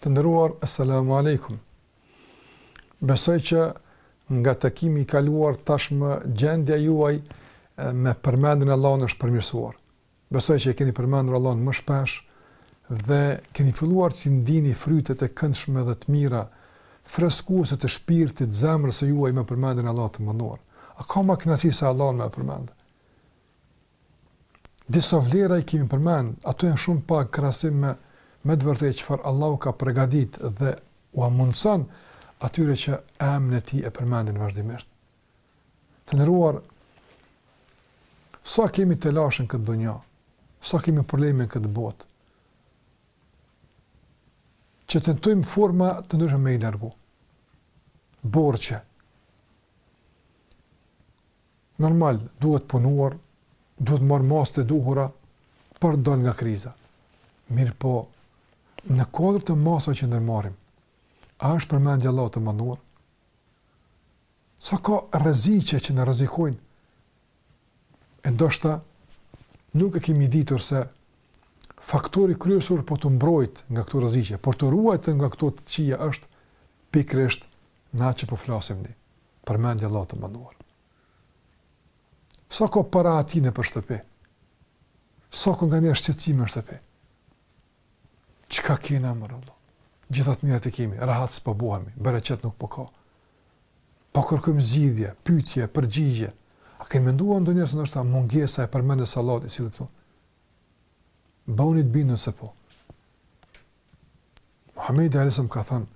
Të nderuar, assalamu alaikum. Besoj që nga takimi i kaluar tashmë gjendja juaj me përmendjen e Allahut është përmirësuar. Besoj që e keni përmendur Allahun më shpesh dhe keni filluar që ndini frytet e këndshme dhe të mira, freskuese të shpirtit, zemrës së juaj me përmendjen e Allahut të madhëruar. A ka më kënaqësi se Allahun me përmendë? Disa vlera i kemi përmend, ato janë shumë pak krahasim me me të vërtetë çfarë Allahu ka përgatitur dhe ua mundson atyre që emrin e tij e përmendin vazhdimisht. Të nderuar, sa kemi të lashën këtë dunjë, sa kemi probleme këtë botë. Që tentojmë forma të ndryshme me i largu. Borçe. Normal, duhet punuar, duhet marrë masat e duhura për të dalë nga kriza. Mirpo, në kuadër të masave që ndërmarrim, a është përmendja e Allahut të madhëruar? Sa ka rreziqe që na rrezikojnë? E ndoshta nuk e kemi ditur se faktori kryesor për t'u mbrojt nga këto rreziqe, për t'u ruajtë nga këto të këqija është pikërisht kjo që po flasim ne. përmendja e Allahut të madhëruar. Sa ka parehati nëpër shtëpi? Sa ka nganjëherë shqetësime në shtëpi? Çka kena more Allah? Gjithë të mirat e kemi, rahat s'po bohemi, po bereqet nuk po ka. Po kërkojmë zgjidhje, pyetje, përgjigje. A kemi menduar ndonjëherë mos ndoshta mungesa e përmendjes së Allahut na sjell këtu? Bëhuni të bindur se po. Muhammed alejhi selam ka thënë,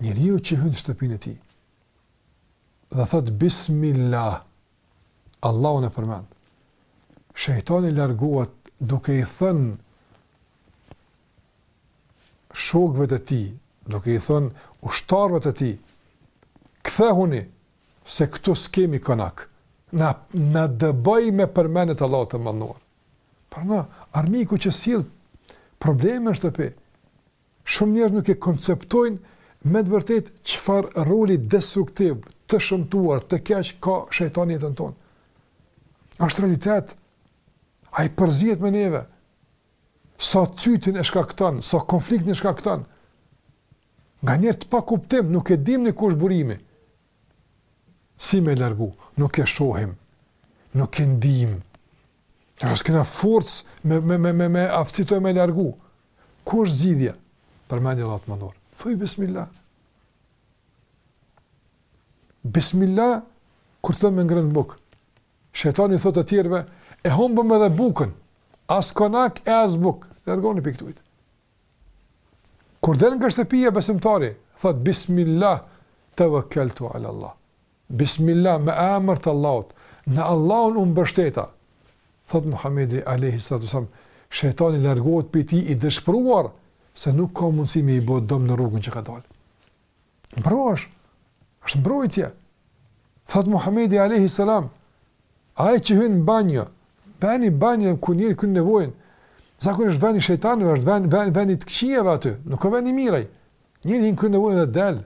Njeriu që hyn në shtëpinë e tij dhe thotë bismillah Allahun e përmend. Shejtani largohet duke i thënë shokëve të tij, duke i thënë ushtarëve të tij, kthehuni se këtu s'kemi konak. Na na dëboi me përmendje të Allahut të madhëruar. Pra armiku që sjell probleme në shtëpi. Shumë njerëz nuk e konceptojnë me të vërtetë çfarë roli destruktiv, të shëmtuar, të keq ka shejtani në jetën tonë. Është realitet. Ai përzihet me neve. Sa cytje e shkakton, sa konflikte e shkakton. Nganjëherë të pakuptimta, nuk e dimë ne ku është burimi. Si me largu? Nuk e shohim, nuk e ndijmë, as kena forcë me, me, me, me, me aftësi toj me largu. Ku është zgjidhja? Përmendja Allahut të madhëruar. Thuj bismillah. Bismillah, kur fillon me ngrënë bukë. Shejtani thot të tjerve, e humbëm edhe bukën. As konak e as bukë. Largoni prej këtuhit. Kur del nga shtëpia besimtari, thot bismillah tawakkaltu ala Allah. Bismillah me emër të Allahut, në Allahun u mbështeta. Thot Muhamedi alayhi salatu wasallam, shejtani largohet prej tij i dëshpëruar se nuk ka mundësi me i bë dëm në rrugën që ka dalë. Mbrohesh, është mbrojtje. Thotë Muhammedi Alejhi Selam, ai që hyn në banjo, veni banjo ku njeri kryn nevojën, zakonisht veni i shejtanëve, është veni, veni, veni të këqijeve aty, nuk ka ven i mirë aj, njeri hyn kryn nevojën dhe del.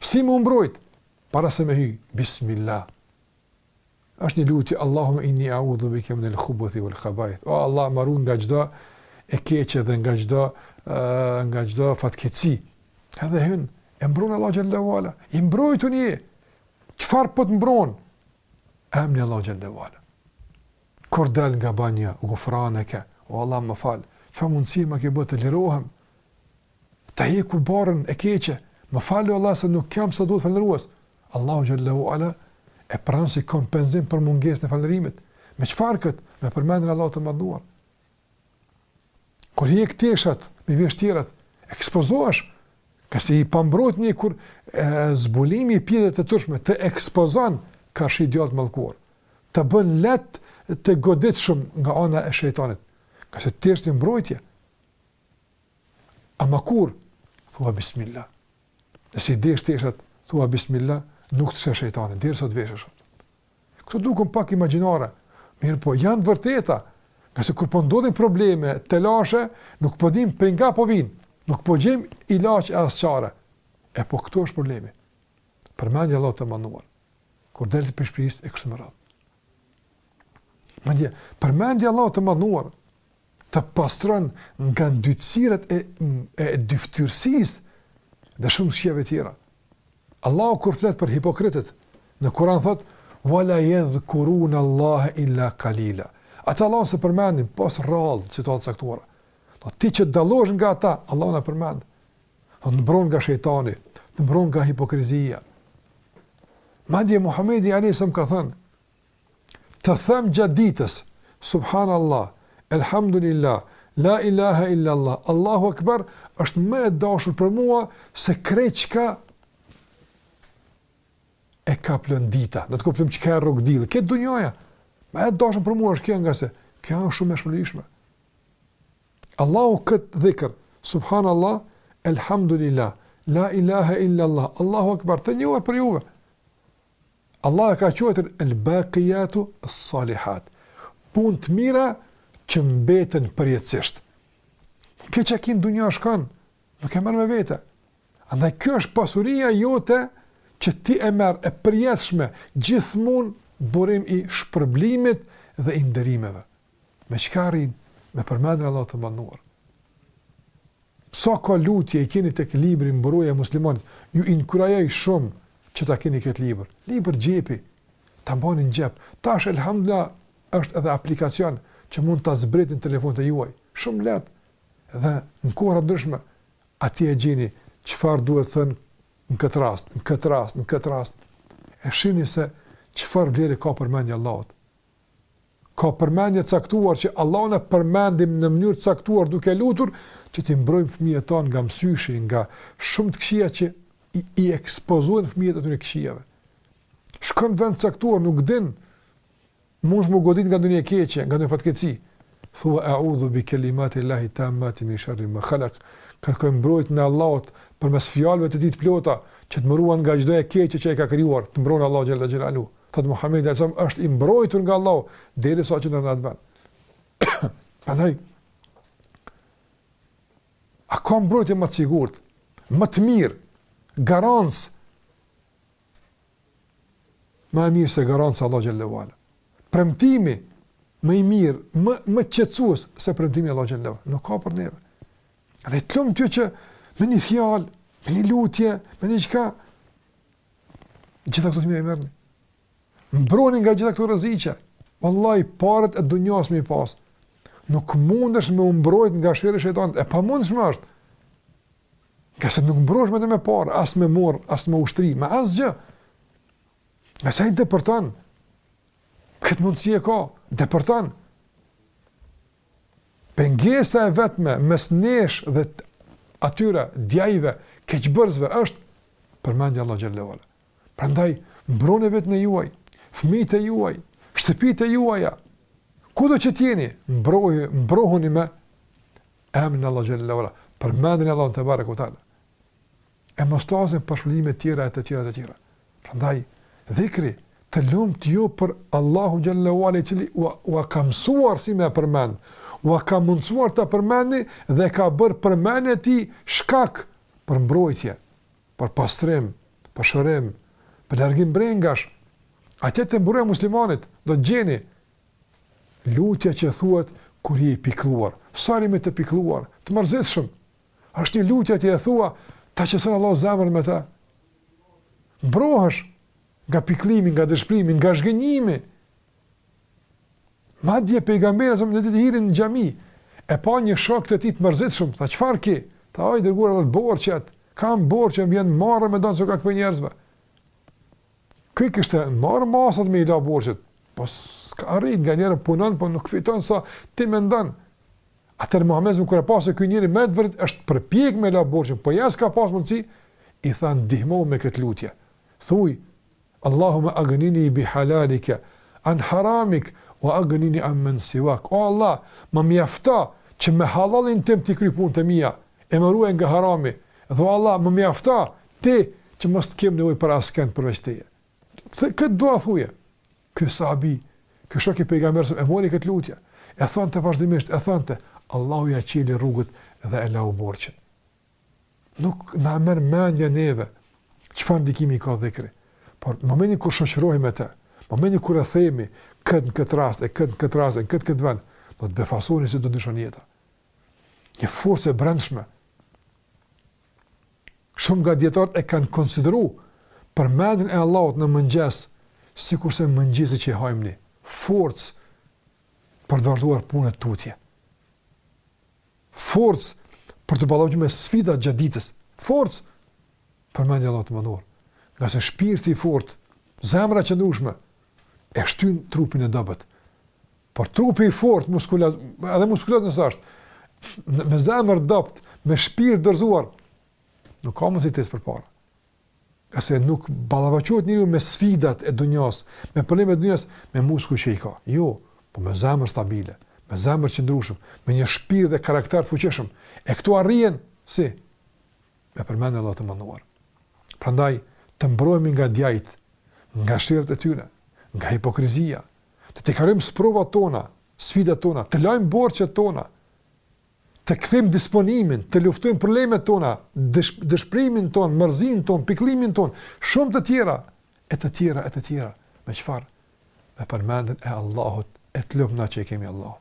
Si me u mbrojt, para se me hy, bismillah, Është një lutje Allahume inni a'udhu bike min el khubuthi wal khabaith. O Allah, më ruaj nga çdo e keqe dhe nga çdo nga çdo fatkeqësi. Edhe hyn e mbron Allah xhallahu ala. I mbrojtun je. Çfarë po të mbron? Emri Allah xhallahu ala. Kur del nga banja, gufranaka, o Allah më fal. Çfarë mundësi më ke bërë të lirohem? Ta heki barrën e keqe, më fal o Allah se nuk jam sa duhet falëndërues. Allahu xhallahu ala e pranon si kompenzim për mungesën e falënderimit. Me çfarë kët? Me përmendjen e Allahut të Madhëruar. Kur i hek teshat, me i vesh tjerat, ekspozohesh, ngase i pambrojtun je kur e, zbulimi i pjesëve të turpshme, të ekspozon karshi djallit të malkuar, të bën lehtë të goditshëm nga ana e shejtanit, ngase teshat janë mbrojtje, Ama kur? Thua bismillah. Nëse i desh teshat, thua bismillah, nuk të sheh shejtani, derisa t'veshesh. Këto duken pak imagjinare, mirëpo janë vërteta, ngase kur po ndodhin probleme, telashe, nuk po dim prej nga po vinë, nuk po gjejm ilaç e as çare. E po këtu është problemi. Përmendja Allahut të madhëruar, kur del prej shpisë, e kështu me radhë. Përmendja Allahut të madhëruar, të pastron nga ndytësirat e e dyftyrësisë dhe shumë veseve tjera. Allahu kur flet për hipokritët në Kur'an thot wala yadhkurun Allah illa qalila. Ata Allahun s'e përmendin pos rrallë, situata t'caktuara. Do ti që dallosh nga ata, Allahun ta përmend. Do të mbron nga shejtani, të mbron nga hipokrizia. Madje Muhamedi alayhi selam ka thënë Të them gjatë ditës, Subhanallah, Elhamdulillah, La ilahe illallah, Allahu Ekber, është më e dashur për mua se krejt çka e ka plot dita. Në atë kuptim çka rrok dielli. Këtë dunja, më e dashur për mua është kjo ngase, kjo është shumë e shpëllishme. Allahu këtë dhikër, Subhanallah, Elhamdulillah, La ilahe illallah, Allahu Ekber, të njohet për juve. Allah e ka quajtur el bakijatu es salihat, punë të mira që mbeten përjetësisht. Kjo që ke në dunja shkon, nuk e merr me vete. Andaj kjo është pasuria jote që ti e merr e përjetshme, gjithmonë burim i shpërblimit dhe i nderimeve. Me çka arrin? Me përmendjen e Allahut të Madhëruar. Sa e sa lutje i keni tek libri Mburoja e muslimanit, ju inkurajoj shumë që ta keni këtë libër. Libër xhepi, ta mbani në xhep. Tash elhamdulillah është edhe aplikacion që mund ta zbritni në telefonët e juaj. Shumë lehtë dhe në kohëra të ndryshme atje e gjeni çfarë duhet thënë në këtë rast, në këtë rast, në këtë rast. E shihni se çfarë vlere ka përmendja e Allahut. ka përmendje të caktuar që Allahun e përmendim në mënyrë të caktuar duke lutur që t'i mbrojmë fëmijët tanë nga mësyshi, nga shumë të këqija që i, i ekspozojnë fëmijët atyre këqijave. Shkon në vend të caktuar, nuk din, mundesh me u godit nga ndonjë e keqe, nga ndonjë fatkeqësi. Thua, eudhu bi kelimatil-lahi tammati min sherri ma khalak, kërkoj mbrojtjen e Allahut përmes fjalëve të tij të plota, që të më ruan nga çdo e keqe që e ka krijuar, të mbron Allahu xhele xhelaluhu Thotë Muhamedi alejhi selam është i mbrojtur nga Allahu derisa qëndron në atë vend. Prandaj a ka mbrojtje më të sigurt, më të mirë, garancë më e mirë se garanca e Allahut xhele ue ala. Premtimi më i mirë, më më qetësues se premtimi i Allahut xhele xhelaluhu. Nuk ka për neve. Dhe të lum ty që me një fjalë, me një lutje, me diçka Gjitha këto të mira i merrni. Mbroni nga gjitha këto rreziqe. Wallahi paret e dunjas me i pasë. Nuk mundësh me u mbrojt nga sherri i shejtanit. E pamundshme është. Ngase nuk mbrohesh me të me pare, as me mur, as me ushtri, me asgjë. Ngase ai depërton. Këtë mundësi e ka. Depërton. Pengesa e vetme mes nesh dhe atyre djajve keqbërësve është përmendja e Allahut xhele ue ala. Prandaj mbroni veten e juaj, fëmijët e juaj, shtëpitë e juaja. Kudo që të jeni, mbrohuni, mbrohuni me emrin e Allahut xhele ue ala. Përmendni Allahun tebareke ue teala. E mos të flasim për shpëtimet tjera e të tjera e të tjera. Prandaj dhikri të lumtë ju për Allahu xhelle ve ala i cili ua ua ka mësuar si me përmend, ua ka mundsuar ta përmendni dhe ka bërë përmendjen e tij shkak për mbrojtje, për pastrim, për shërim, për largim brengash. Atje te Mburoja e muslimanit, do të gjeni lutja që thuhet kur je i pikëlluar. Sari me të pikëlluar, të mërzitshëm. Është një lutje ti e thua, ta qetson Allahu zemrën me të. Mbrohesh nga pikëllimi, nga dëshpërimi, nga zhgënjimi. Madje pejgamberi sa një ditë hyri në xhami, e pa një shok të tij të mërzitshëm, tha çfarë ke? Tha o i dërguar i Allahut borxhet, kam borxhe më vjen marre me dal me i kqyr njerëzve. Ky kishte marrë masat me i la borxhet. Po s'ka arrit nganjëherë punon, po nuk fiton sa ti mendon. Atëherë Muhamedi kur e pa se ky njeri me të vërtetë është përpjek me la borxhin, po ja s'ka pas mundësi, i tha ndihmohu me këtë lutje. Thuaj Allahumma aghnini bi halalika an haramik wa aghnini an man siwak. O Allah, më mjafto që me hallallin tënd t'i kryj punët e mia e më ruaj nga harami. Dhe o Allah, më mjafto ti që mos të kem nevojë për askënd përveç teje. Këtë dua thuaje. Ky sahabi, ky shok i Pejgamberit sa, e mori këtë lutje, e thonte vazhdimisht, e thonte, Allahu ia çeli rrugët dhe e lau borxhin. Nuk na merr mendja neve çfarë ndikimi ka dhikri. Por në momentin kur shoqërohemi me të, në momentin kur e themi këtë në këtë rast, e këtë në këtë rast, e këtë këtë vend, do të befasoheni se do të ndryshon jeta. Një forcë e brendshme. Shumë nga dijetarët e kanë konsideru përmendjen e Allahut në mëngjes sikurse mëngjesi që hajmë ne, forcë për të vazhduar punët tutje. Forcë për të ballafaquar me sfidat gjatë ditës. Forcë përmendja e Allahut të madhëruar. Ngase shpirti i fortë, zemra e qëndrueshme e shtyn trupin e dobët. Por trupi i fortë, muskulat, edhe muskulat në qoftë, me zemër të dobët, me shpirt të dorëzuar, nuk ka mundësi të ecë përpara. Ngase nuk ballafaqohet njeriu me sfidat e dunjas, me problemet e dunjas me muskuj që i ka. Jo, po me zemër stabile, me zemër të qëndrueshme, me një shpirt dhe karakter të fuqishëm. E këto arrihen si me përmendjen e Allahut të madhëruar. Prandaj të mbrohemi nga djajt, nga sherret e tyre, nga hipokrizia, të tejkalojmë sprovat tona, sfidat tona, të lajmë borxhet tona, të kthejmë disponimin, të luftojmë problemet tona, dësh, dëshpërimin tonë, mërzinë tonë, pikëllimin tonë, shumë të tjera, e të tjera, e të tjera, me çfarë, me përmendjen e Allahut, e të lumtë na që e kemi Allahun.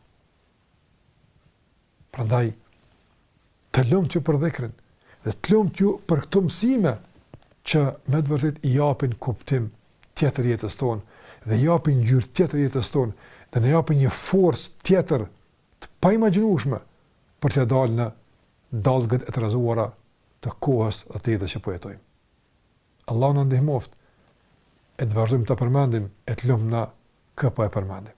Prandaj, të lumtë ju për dhikrin, dhe të lumtë ju për këto mësime, që me të vërtetë i japin kuptim tjetër jetës tonë, dhe i japin ngjyrë tjetër jetës tonë, dhe na japin një forcë tjetër të paimagjinueshme për t'ia dalë në dallgët e trazuara të kohës dhe të jetës që po jetojmë. Allahu na ndihmoftë, e të vazhdojmë ta përmendim, e të lumët na që po e përmendim.